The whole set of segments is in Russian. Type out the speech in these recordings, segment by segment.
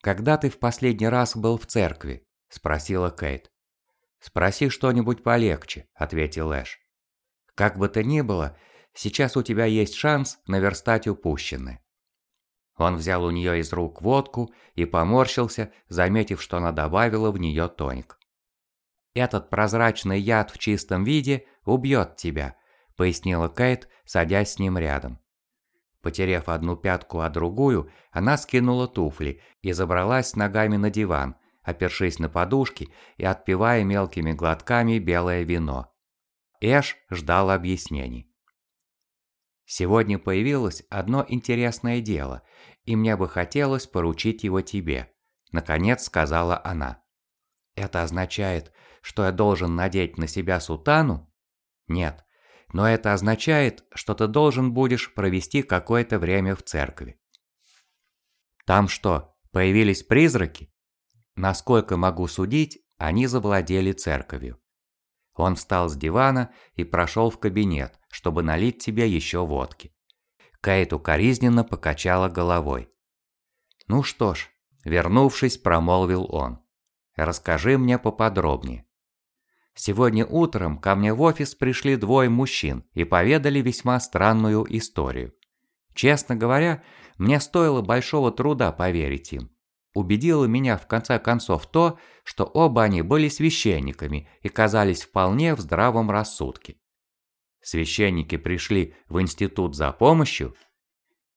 когда ты в последний раз был в церкви?» – спросила Кейт. «Спроси что-нибудь полегче», – ответил Эш. «Как бы то ни было, сейчас у тебя есть шанс наверстать упущенное». Он взял у нее из рук водку и поморщился, заметив, что она добавила в нее тоник. «Этот прозрачный яд в чистом виде убьет тебя», – пояснила Кейт, садясь с ним рядом. Потерев одну пятку, а другую, она скинула туфли и забралась ногами на диван, опершись на подушки и отпивая мелкими глотками белое вино. Эш ждал объяснений. «Сегодня появилось одно интересное дело, и мне бы хотелось поручить его тебе», – наконец сказала она. «Это означает, что я должен надеть на себя сутану?» «Нет, но это означает, что ты должен будешь провести какое-то время в церкви. Там что, появились призраки? Насколько могу судить, они завладели церковью. Он встал с дивана и прошел в кабинет, чтобы налить тебе еще водки. Кейт укоризненно покачала головой. «Ну что ж», вернувшись, промолвил он. «Расскажи мне поподробнее». Сегодня утром ко мне в офис пришли двое мужчин и поведали весьма странную историю. Честно говоря, мне стоило большого труда поверить им. Убедило меня в конце концов то, что оба они были священниками и казались вполне в здравом рассудке. Священники пришли в институт за помощью.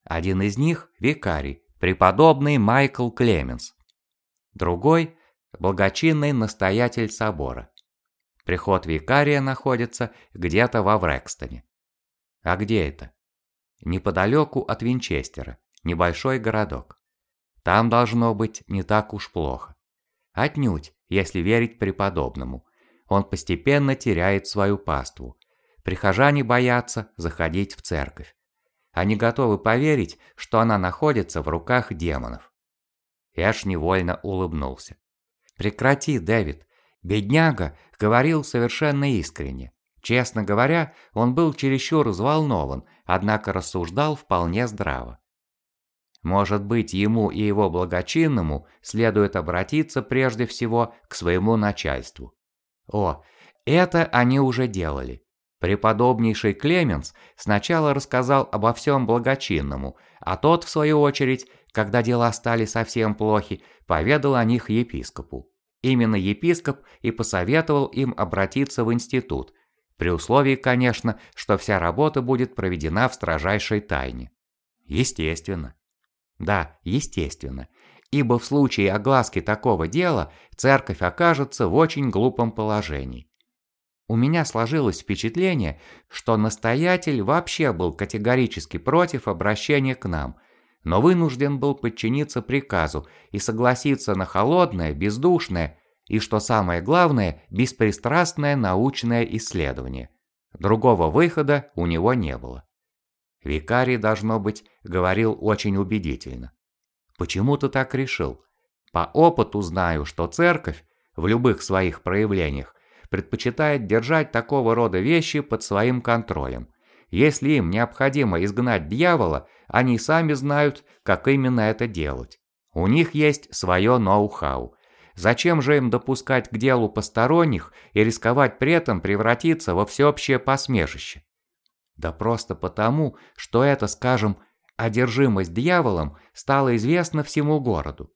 Один из них – викарий, преподобный Майкл Клеменс. Другой – благочинный настоятель собора. Приход викария находится где-то во Врекстоне. А где это? Неподалеку от Винчестера, небольшой городок. Там должно быть не так уж плохо. Отнюдь, если верить преподобному. Он постепенно теряет свою паству. Прихожане боятся заходить в церковь. Они готовы поверить, что она находится в руках демонов. Эш невольно улыбнулся. «Прекрати, Дэвид. Бедняга говорил совершенно искренне. Честно говоря, он был чересчур взволнован, однако рассуждал вполне здраво. Может быть, ему и его благочинному следует обратиться прежде всего к своему начальству. О, это они уже делали. Преподобнейший Клеменс сначала рассказал обо всем благочинному, а тот, в свою очередь, когда дела стали совсем плохи, поведал о них епископу. Именно епископ и посоветовал им обратиться в институт, при условии, конечно, что вся работа будет проведена в строжайшей тайне. Естественно. Да, естественно. Ибо в случае огласки такого дела церковь окажется в очень глупом положении. У меня сложилось впечатление, что настоятель вообще был категорически против обращения к нам – но вынужден был подчиниться приказу и согласиться на холодное, бездушное и, что самое главное, беспристрастное научное исследование. Другого выхода у него не было. Викарий, должно быть, говорил очень убедительно. Почему ты так решил? По опыту знаю, что церковь в любых своих проявлениях предпочитает держать такого рода вещи под своим контролем. Если им необходимо изгнать дьявола, они сами знают, как именно это делать. У них есть свое ноу-хау. Зачем же им допускать к делу посторонних и рисковать при этом превратиться во всеобщее посмешище? Да просто потому, что это, скажем, одержимость дьяволом стала известна всему городу.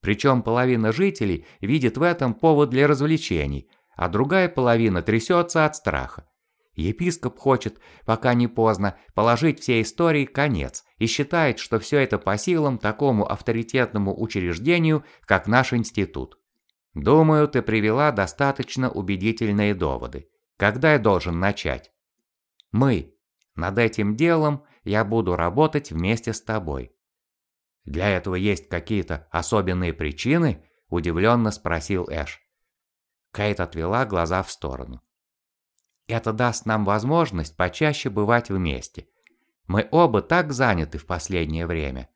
Причем половина жителей видит в этом повод для развлечений, а другая половина трясется от страха. Епископ хочет, пока не поздно, положить всей истории конец и считает, что все это по силам такому авторитетному учреждению, как наш институт. Думаю, ты привела достаточно убедительные доводы. Когда я должен начать? Мы. Над этим делом я буду работать вместе с тобой. Для этого есть какие-то особенные причины? Удивленно спросил Эш. Кейт отвела глаза в сторону. Это даст нам возможность почаще бывать вместе. Мы оба так заняты в последнее время.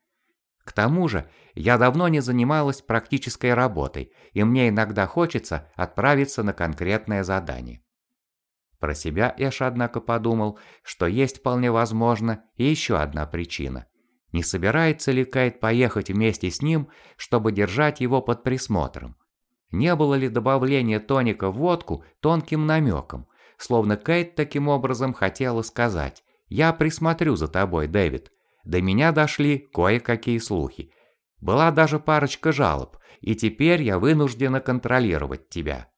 К тому же, я давно не занималась практической работой, и мне иногда хочется отправиться на конкретное задание. Про себя Эш, однако, подумал, что есть вполне возможно и еще одна причина. Не собирается ли Кейт поехать вместе с ним, чтобы держать его под присмотром? Не было ли добавления тоника в водку тонким намеком, словно Кейт таким образом хотела сказать «Я присмотрю за тобой, Дэвид». До меня дошли кое-какие слухи. Была даже парочка жалоб, и теперь я вынуждена контролировать тебя.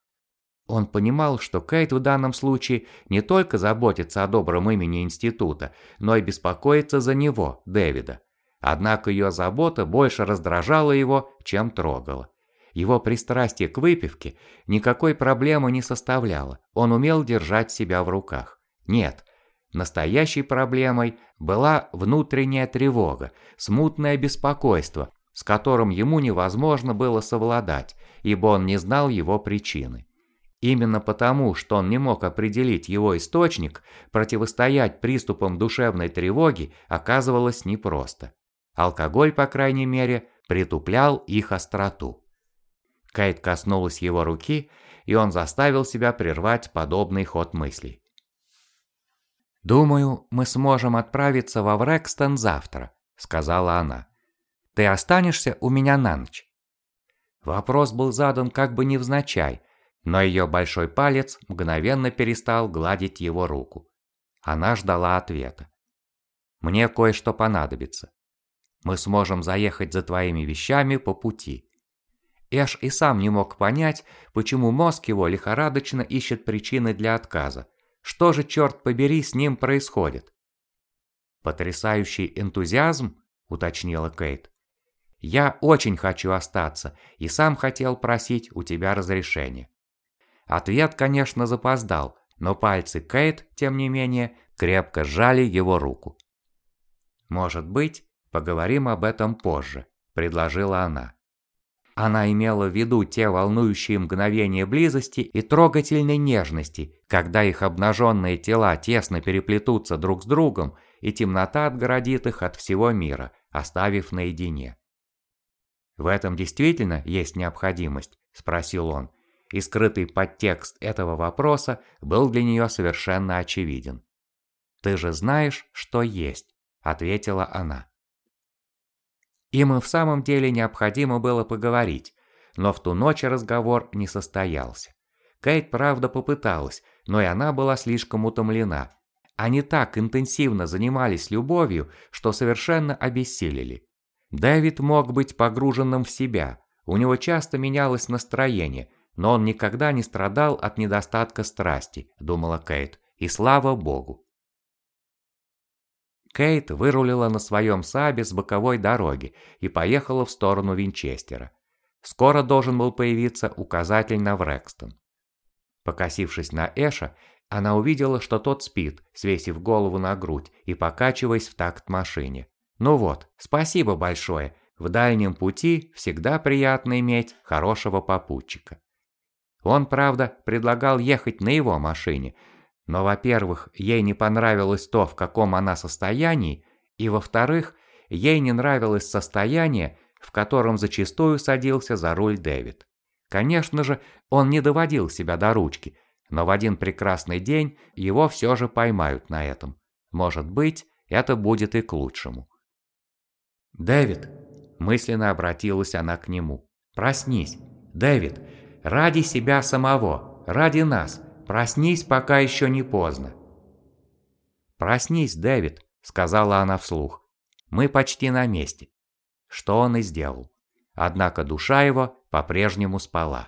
Он понимал, что Кейт в данном случае не только заботится о добром имени института, но и беспокоится за него, Дэвида. Однако ее забота больше раздражала его, чем трогала. Его пристрастие к выпивке никакой проблемы не составляло, он умел держать себя в руках. Нет, настоящей проблемой была внутренняя тревога, смутное беспокойство, с которым ему невозможно было совладать, ибо он не знал его причины. Именно потому, что он не мог определить его источник, противостоять приступам душевной тревоги оказывалось непросто. Алкоголь, по крайней мере, притуплял их остроту. Кейт коснулась его руки, и он заставил себя прервать подобный ход мыслей. «Думаю, мы сможем отправиться во Врекстон завтра», — сказала она. «Ты останешься у меня на ночь?» Вопрос был задан как бы невзначай, но ее большой палец мгновенно перестал гладить его руку. Она ждала ответа. «Мне кое-что понадобится. Мы сможем заехать за твоими вещами по пути». Эш и сам не мог понять, почему мозг его лихорадочно ищет причины для отказа. Что же, черт побери, с ним происходит? «Потрясающий энтузиазм?» – уточнила Кейт. «Я очень хочу остаться и сам хотел просить у тебя разрешения». Ответ, конечно, запоздал, но пальцы Кейт, тем не менее, крепко сжали его руку. «Может быть, поговорим об этом позже», – предложила она. Она имела в виду те волнующие мгновения близости и трогательной нежности, когда их обнаженные тела тесно переплетутся друг с другом, и темнота отгородит их от всего мира, оставив наедине. «В этом действительно есть необходимость?» – спросил он, и скрытый подтекст этого вопроса был для нее совершенно очевиден. «Ты же знаешь, что есть», – ответила она. Им и в самом деле необходимо было поговорить, но в ту ночь разговор не состоялся. Кейт, правда, попыталась, но и она была слишком утомлена. Они так интенсивно занимались любовью, что совершенно обессилели. Дэвид мог быть погруженным в себя, у него часто менялось настроение, но он никогда не страдал от недостатка страсти, думала Кейт, и слава богу. Кейт вырулила на своем сабе с боковой дороги и поехала в сторону Винчестера. Скоро должен был появиться указатель на Врекстон. Покосившись на Эша, она увидела, что тот спит, свесив голову на грудь и покачиваясь в такт машине. Ну вот, спасибо большое, в дальнем пути всегда приятно иметь хорошего попутчика. Он, правда, предлагал ехать на его машине – но, во-первых, ей не понравилось то, в каком она состоянии, и, во-вторых, ей не нравилось состояние, в котором зачастую садился за руль Дэвид. Конечно же, он не доводил себя до ручки, но в один прекрасный день его все же поймают на этом. Может быть, это будет и к лучшему. «Дэвид!» – мысленно обратилась она к нему. «Проснись! Дэвид! Ради себя самого! Ради нас! Проснись, пока еще не поздно. «Проснись, Дэвид», — сказала она вслух. «Мы почти на месте». Что он и сделал. Однако душа его по-прежнему спала.